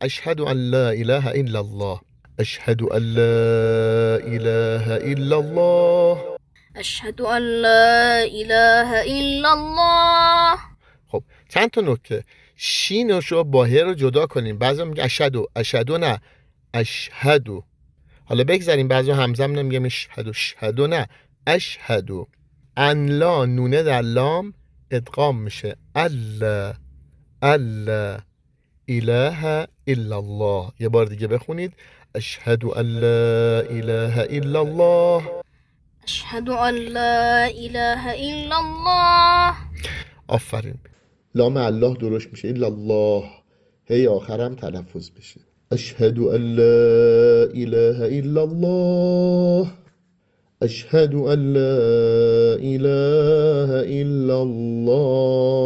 اشهد ان لا اله الا الله. اشهد ان لا اله الا الله. اشهد ان لا اله الا الله. خب چند تا نکته؟ شینش رو با ه رو جدا کنیم. بعضی میگه اشهدو اشهدو نه. اشهدو حالا بگذاریم بعضی همزم نمیگه اشهدو شهدو نه. اشهدو انلا نونه در لام ادغام میشه. الله الله اله الا الله. یه بار دیگه بخونید. اشهد ان لا اله الا الله. اشهد ان لا اله الا الله. آفرین. لام الله درست میشه. الا الله. هی آخرم تلفظ بشه. اشهد ان لا اله الا الله. اشهد ان لا اله الا الله.